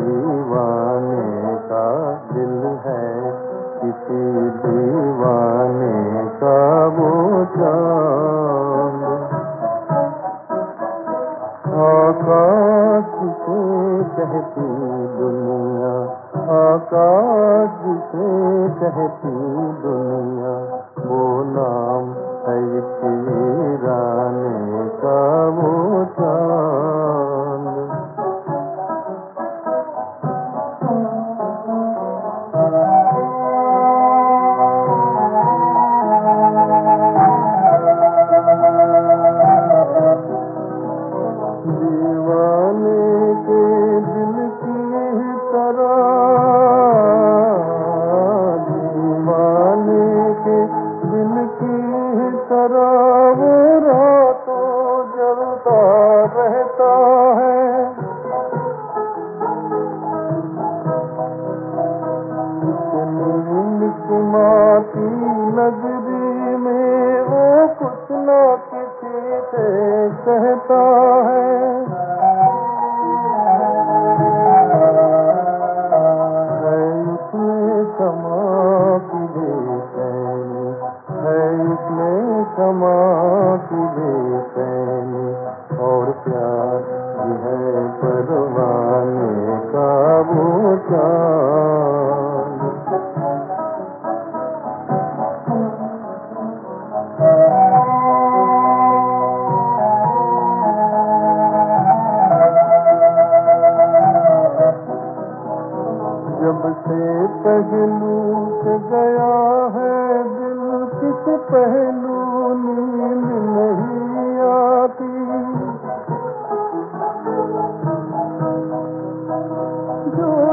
दीवाने का दिल है, किसी दीवाने का वो आकाश से कहती दुनिया, आकाश से कहती दुनिया, वो नाम है एक रहता है। माती नगरी में वो कुछ ना किसी से कहता है है। पहलू से गया है दिल किस पहलू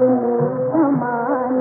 मान